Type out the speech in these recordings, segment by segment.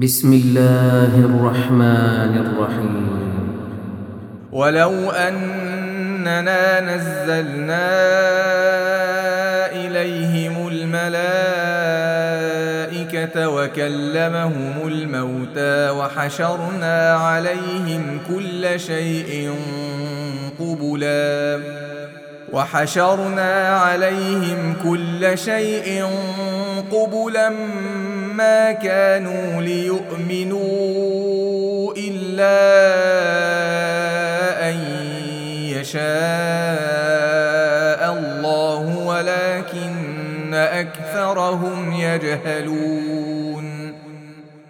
بسم الله الرحمن الرحيم. ولو أننا نزلنا إليهم الملائكة وكلمهم الموتى وحشرنا عليهم كل شيء قبلا وحشرنا عليهم كل شيء قبلا ما كانوا ليؤمنوا إلا أن يشاء الله ولكن أكثرهم يجهلون.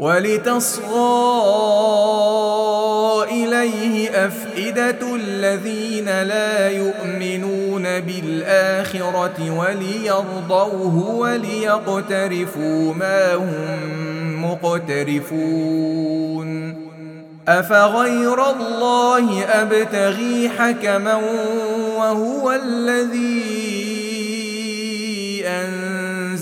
ولتصغى إليه أفئدة الذين لا يؤمنون بالآخرة وليرضوه وليقترفوا ما هم مقترفون. أفغير الله أبتغي حكما وهو الذي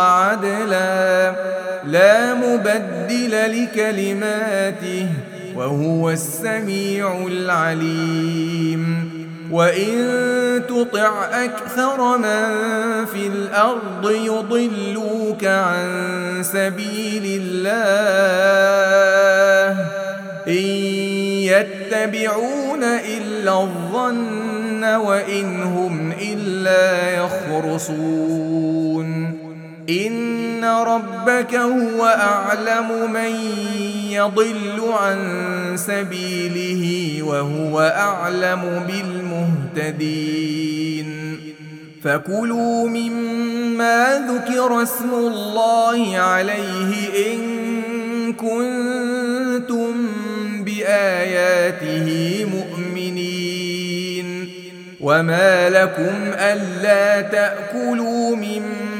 وعدلا لا مبدل لكلماته وهو السميع العليم. وإن تطع أكثر من في الأرض يضلوك عن سبيل الله. إن يتبعون إلا الظن وإن هم إلا يخرصون. إن ربك هو أعلم من يضل عن سبيله وهو أعلم بالمهتدين. فكلوا مما ذكر اسم الله عليه إن كنتم بآياته مؤمنين. وما لكم ألا تأكلوا مما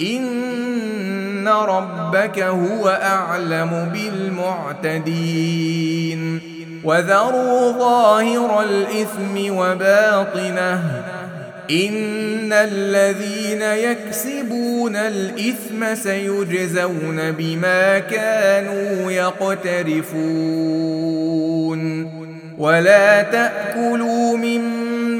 إن ربك هو أعلم بالمعتدين وذروا ظاهر الإثم وباطنه إن الذين يكسبون الإثم سيجزون بما كانوا يقترفون ولا تأكلوا مما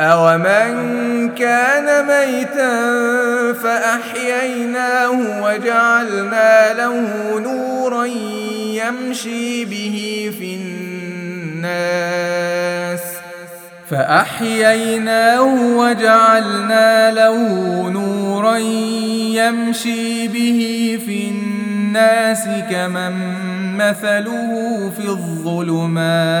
أومن كان ميتا فأحييناه وجعلنا له نورا يمشي به في الناس فأحييناه وجعلنا له نورا يمشي به في الناس كمن مثله في الظلمات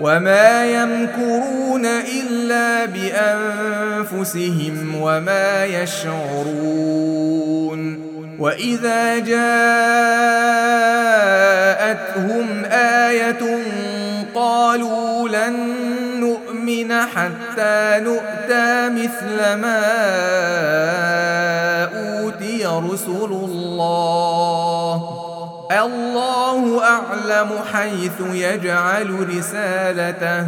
وما يمكرون إلا بأنفسهم وما يشعرون وإذا جاءتهم آية قالوا لن نؤمن حتى نؤتى مثل ما أوتي رسل الله الله أعلم حيث يجعل رسالته.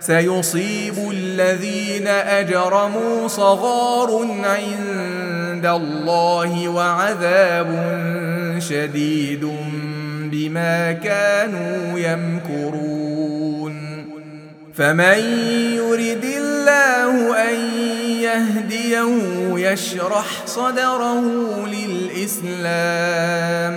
سيصيب الذين أجرموا صغار عند الله وعذاب شديد بما كانوا يمكرون. فمن يرد الله أن يهديه يشرح صدره للإسلام.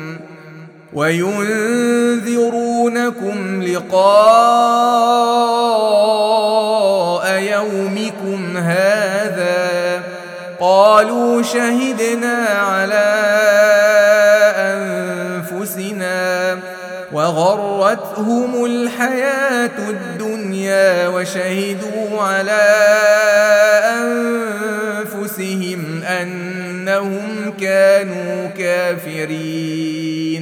وينذرونكم لقاء يومكم هذا قالوا شهدنا على أنفسنا وغرتهم الحياة الدنيا وشهدوا على أنفسهم أنهم كانوا كافرين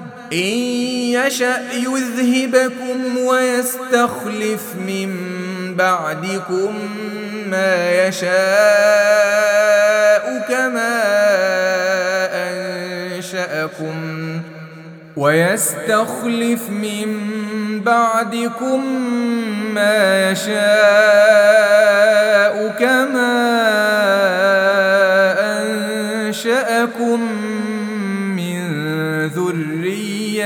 إن يشأ يذهبكم ويستخلف من بعدكم ما يشاء كما أنشأكم ويستخلف من بعدكم ما يشاء كما أنشأكم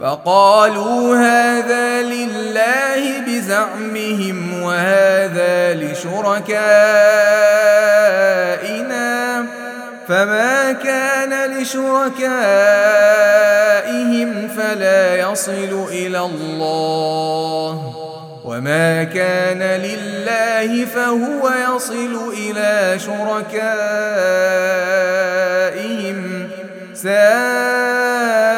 فقالوا هذا لله بزعمهم وهذا لشركائنا فما كان لشركائهم فلا يصل إلى الله وما كان لله فهو يصل إلى شركائهم ساء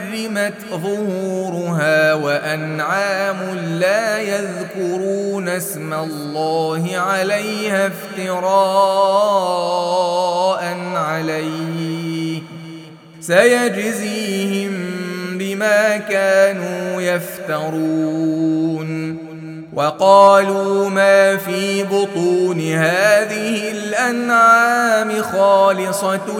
حرمت ظهورها وأنعام لا يذكرون اسم الله عليها افتراء عليه. سيجزيهم بما كانوا يفترون. وقالوا ما في بطون هذه الأنعام خالصة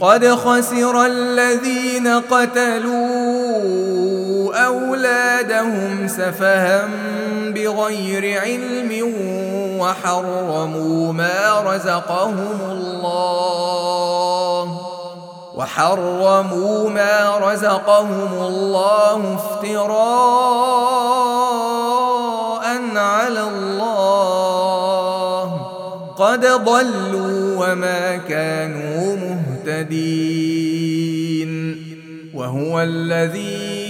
قد خسر الذين قتلوا أولادهم سفها بغير علم وحرموا ما رزقهم الله وحرموا ما رزقهم الله افتراء على الله قد ضلوا وما كانوا مهتدين وهو الذي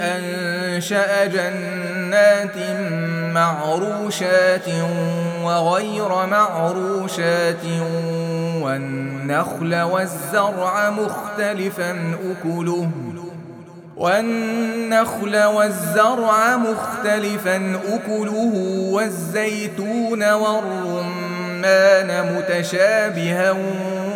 أنشأ جنات معروشات وغير معروشات والنخل والزرع مختلفا أكله والنخل والزرع مختلفا أكله والزيتون والرمان متشابها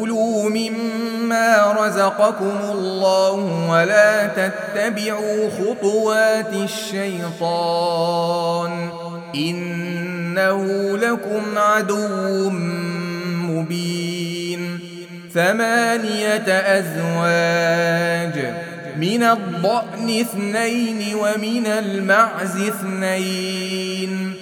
كلوا مما رزقكم الله ولا تتبعوا خطوات الشيطان إنه لكم عدو مبين ثمانية أزواج من الضأن اثنين ومن المعز اثنين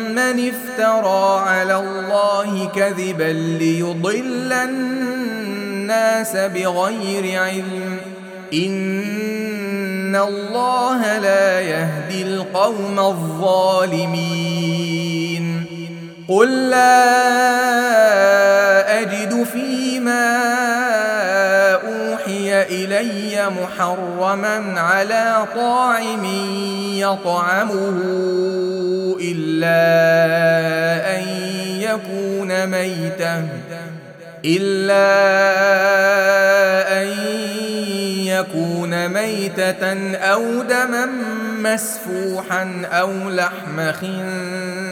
افترى على الله كذبا ليضل الناس بغير علم. إن الله لا يهدي القوم الظالمين. قل لا أجد فيما إلي محرما على طاعم يطعمه إلا أن يكون ميتا إلا أن يكون ميتة أو دما مسفوحا أو لحم خنزير.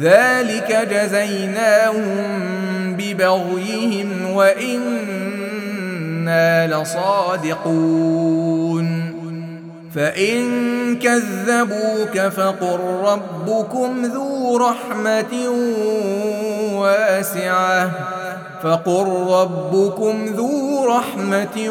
ذلك جزيناهم ببغيهم وإنا لصادقون. فإن كذبوك فقل ربكم ذو رحمة واسعة. فقل ربكم ذو رحمة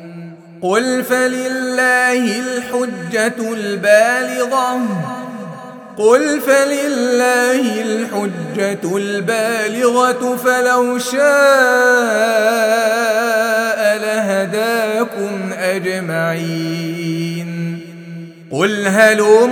قل فلله الحجة البالغة قل فلله الحجة البالغة فلو شاء لهداكم أجمعين قل هلم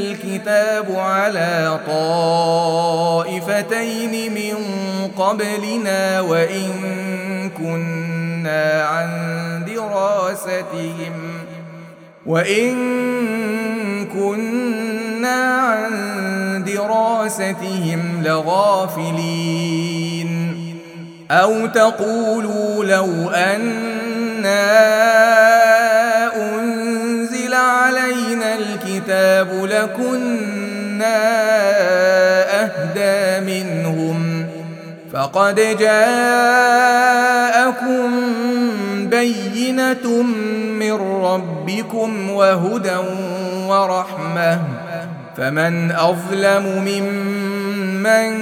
الكتاب على طائفتين من قبلنا وإن كنا عن دراستهم وإن كنا عن دراستهم لغافلين. أو تقولوا لو أنا الكتاب لكنا أهدى منهم فقد جاءكم بينة من ربكم وهدى ورحمة فمن أظلم ممن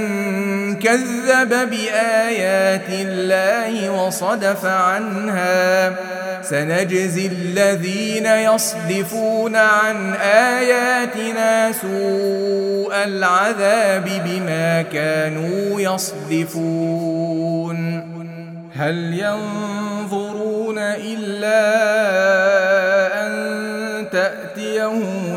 كذب بآيات الله وصدف عنها. سنجزي الذين يصدفون عن آياتنا سوء العذاب بما كانوا يصدفون. هل ينظرون إلا أن تأتيهم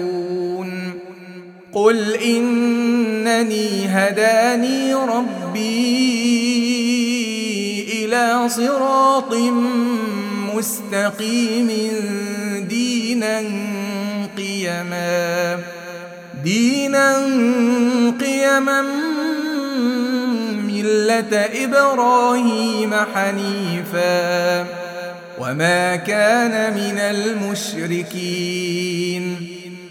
قل إنني هداني ربي إلى صراط مستقيم دينا قيما دينا قيما ملة إبراهيم حنيفا وما كان من المشركين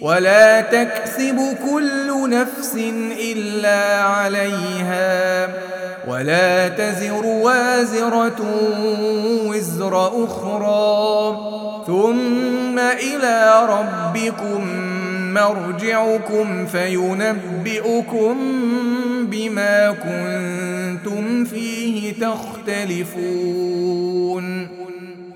ولا تكسب كل نفس إلا عليها ولا تزر وازرة وزر أخرى ثم إلى ربكم مرجعكم فينبئكم بما كنتم فيه تختلفون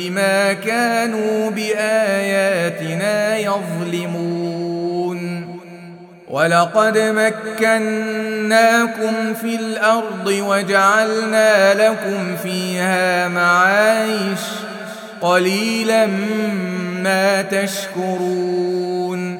بما كانوا بآياتنا يظلمون. ولقد مكناكم في الأرض وجعلنا لكم فيها معايش قليلا ما تشكرون.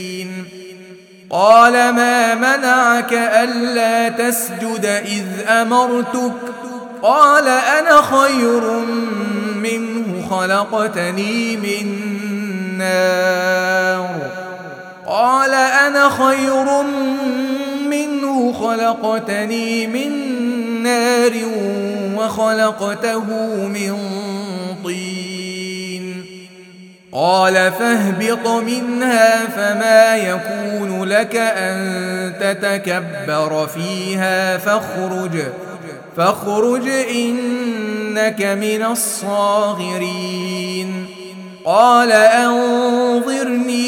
قال ما منعك ألا تسجد إذ أمرتك؟ قال أنا خير منه خلقتني من نار. قال أنا خير منه خلقتني من نار وخلقته من طين. قال فاهبط منها فما يكون لك أن تتكبر فيها فاخرج فاخرج إنك من الصاغرين. قال أنظرني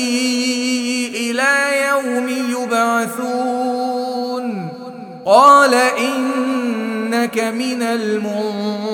إلى يوم يبعثون. قال إنك من المنظرين.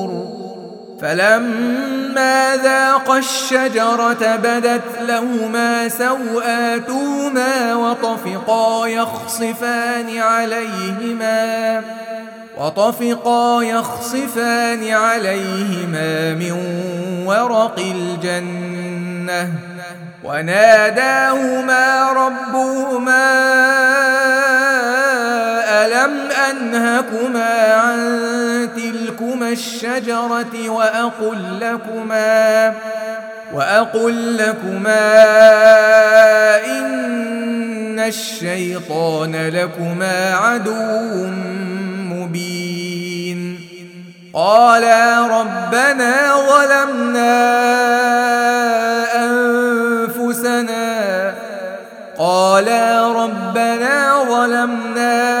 فلما ذاقا الشجرة بدت لهما سوآتهما وطفقا يخصفان عليهما وطفقا يخصفان عليهما من ورق الجنة وناداهما ربهما ألم أنهكما عن تلكما الشجرة وأقل لكما وأقل لكما إن الشيطان لكما عدو مبين. قالا ربنا ظلمنا أنفسنا قالا ربنا ظلمنا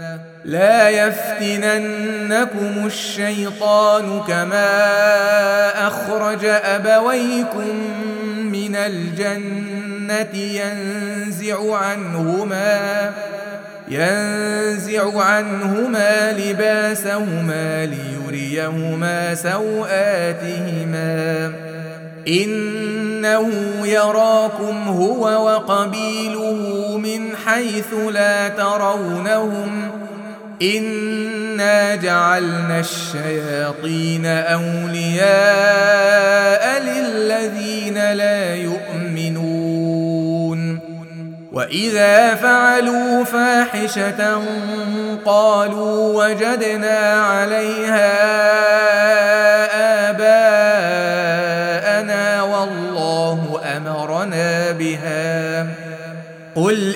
لا يفتننكم الشيطان كما أخرج أبويكم من الجنة ينزع عنهما ينزع عنهما لباسهما ليريهما سوآتهما إنه يراكم هو وقبيله من حيث لا ترونهم إنا جعلنا الشياطين أولياء للذين لا يؤمنون وإذا فعلوا فاحشة قالوا وجدنا عليها آباءنا والله أمرنا بها قل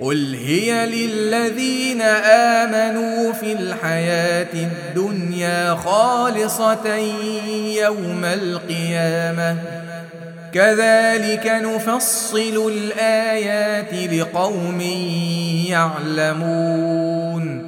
قل هي للذين آمنوا في الحياة الدنيا خالصة يوم القيامة كذلك نفصل الآيات لقوم يعلمون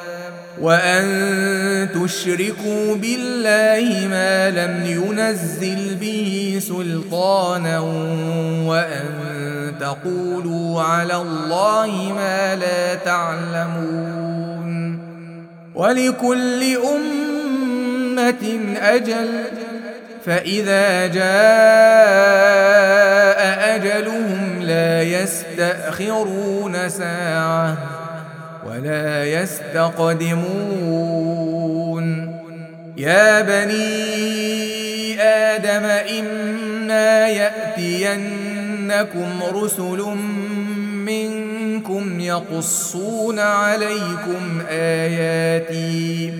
وأن تشركوا بالله ما لم ينزل به سلطانا وأن تقولوا على الله ما لا تعلمون ولكل أمة أجل فإذا جاء أجلهم لا يستأخرون ساعة ولا يستقدمون. يا بني آدم إما يأتينكم رسل منكم يقصون عليكم آياتي.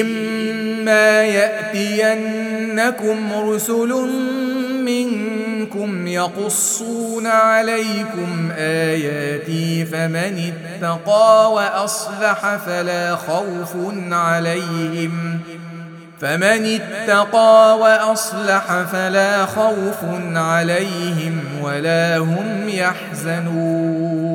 إما يأتينكم رسل منكم يقصون عليكم آياتي فمن اتقى وأصلح فلا خوف عليهم. فمن اتقى وأصلح فلا خوف عليهم ولا هم يحزنون.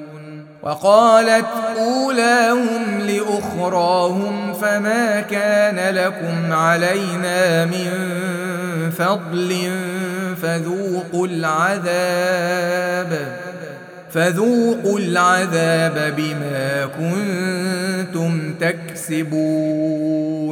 وقالت أولاهم لأخراهم فما كان لكم علينا من فضل فذوقوا العذاب فذوقوا العذاب بما كنتم تكسبون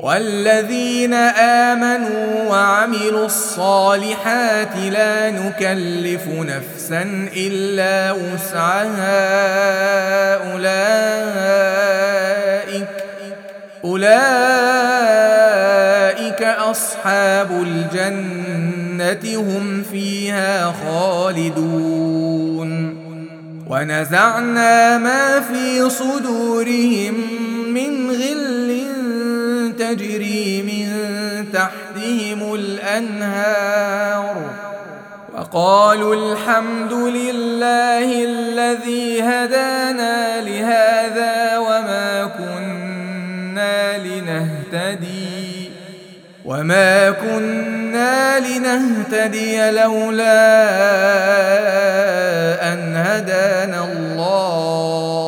والذين آمنوا وعملوا الصالحات لا نكلف نفسا إلا وسعها أولئك أولئك أصحاب الجنة هم فيها خالدون. ونزعنا ما في صدورهم من غل تجري من تحتهم الأنهار فقالوا الحمد لله الذي هدانا لهذا وما كنا لنهتدي وما كنا لنهتدي لولا أن هدانا الله.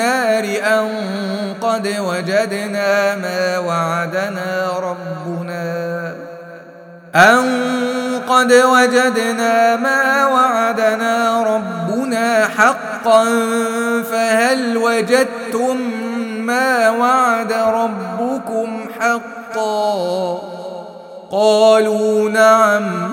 أن قد وجدنا ما وعدنا ربنا. أن قد وجدنا ما وعدنا ربنا حقا فهل وجدتم ما وعد ربكم حقا؟ قالوا نعم.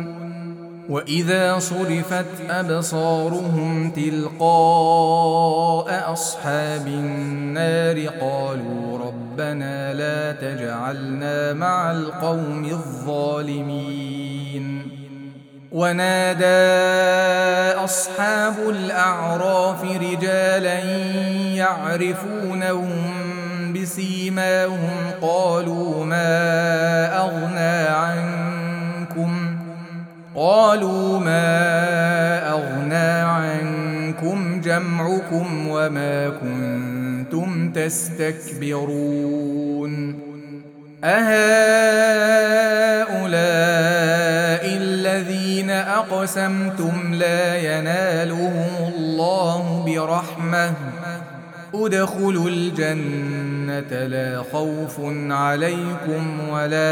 وإذا صرفت أبصارهم تلقاء أصحاب النار قالوا ربنا لا تجعلنا مع القوم الظالمين. ونادى أصحاب الأعراف رجالا يعرفونهم بسيماهم قالوا ما أغنى عنكم قالوا ما أغنى عنكم جمعكم وما كنتم تستكبرون أهؤلاء الذين أقسمتم لا ينالهم الله برحمة أدخلوا الجنة لا خوف عليكم ولا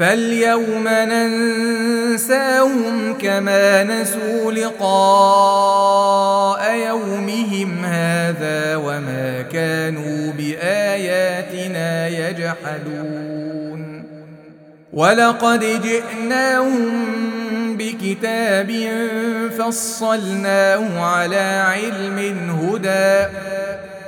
فاليوم ننساهم كما نسوا لقاء يومهم هذا وما كانوا بآياتنا يجحدون. ولقد جئناهم بكتاب فصلناه على علم هدى.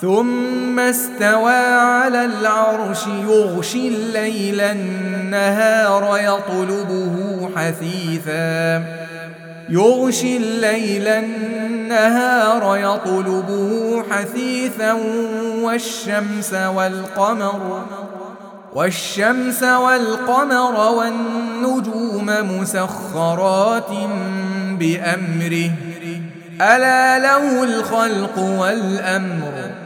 ثم استوى على العرش يغشي الليل النهار يطلبه حثيثا. يغشي الليل النهار يطلبه حثيثا والشمس والقمر والشمس والقمر والنجوم مسخرات بأمره. ألا له الخلق والأمر؟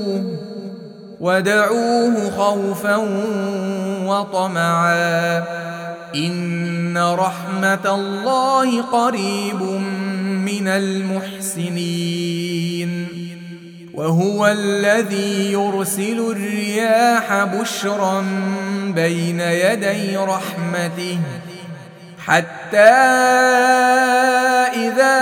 ودعوه خوفا وطمعا ان رحمه الله قريب من المحسنين وهو الذي يرسل الرياح بشرا بين يدي رحمته حتى إذا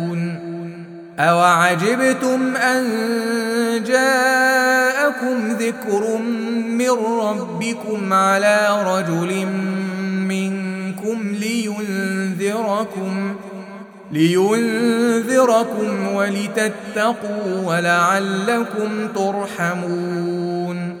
اوعجبتم ان جاءكم ذكر من ربكم على رجل منكم لينذركم لينذركم ولتتقوا ولعلكم ترحمون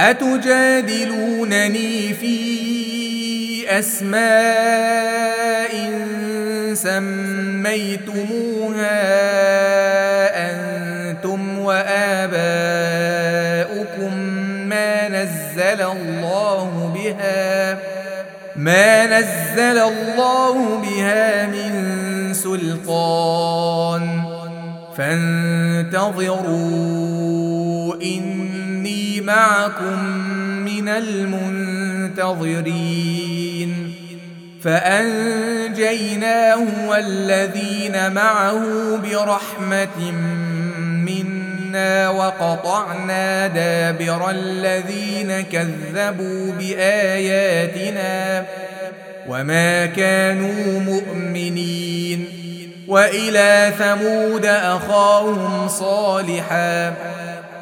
أتجادلونني في أسماء سميتموها أنتم وآباؤكم ما نزل الله بها ما نزل الله بها من سلطان فانتظروا إني معكم من المنتظرين. فأنجيناه والذين معه برحمة منا وقطعنا دابر الذين كذبوا بآياتنا وما كانوا مؤمنين. وإلى ثمود أخاهم صالحا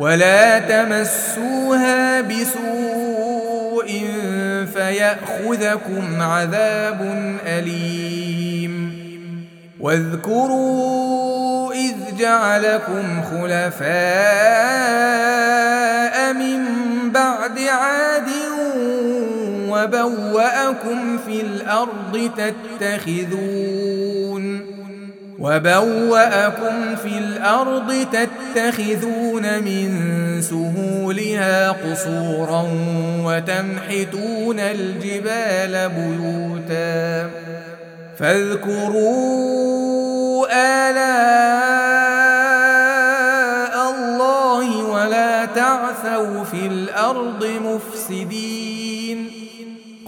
ولا تمسوها بسوء فيأخذكم عذاب أليم. واذكروا إذ جعلكم خلفاء من بعد عاد وبوأكم في الأرض تتخذون وبوأكم في الأرض تتخذون من سهولها قصورا وتنحتون الجبال بيوتا فاذكروا آلاء الله ولا تعثوا في الأرض مفسدين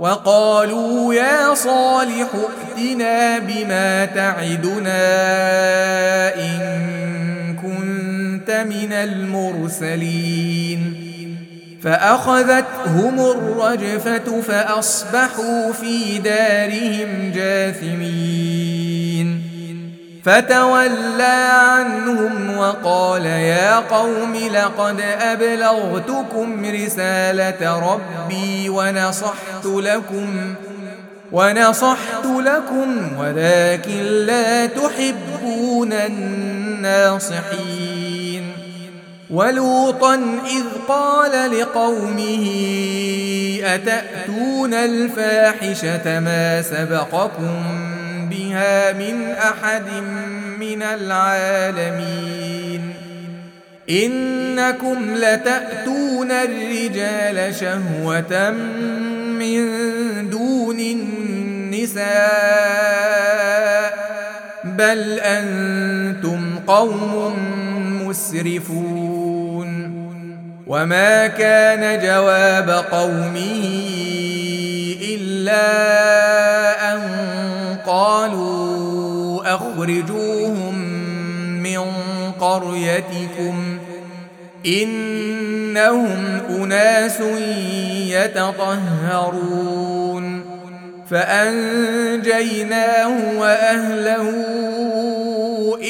وقالوا يا صالح ائتنا بما تعدنا إن كنت من المرسلين. فأخذتهم الرجفة فأصبحوا في دارهم جاثمين. فتولى عنهم وقال يا قوم لقد أبلغتكم رسالة ربي ونصحت لكم ونصحت لكم ولكن لا تحبون الناصحين ولوطا إذ قال لقومه أتأتون الفاحشة ما سبقكم بها من أحد من العالمين. إنكم لتأتون الرجال شهوة من دون النساء بل أنتم قوم مسرفون. وما كان جواب قومه إلا أن قالوا أخرجوهم من قريتكم إنهم أناس يتطهرون فأنجيناه وأهله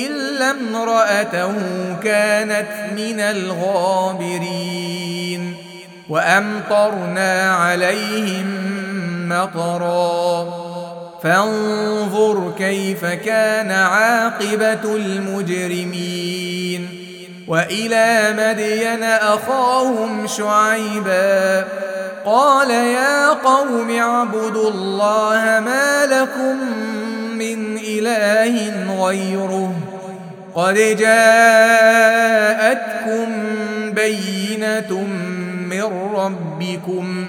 إلا امرأته كانت من الغابرين وأمطرنا عليهم مطرا فانظر كيف كان عاقبة المجرمين. وإلى مدين أخاهم شعيباً. قال يا قوم اعبدوا الله ما لكم من إله غيره. قد جاءتكم بينة من ربكم.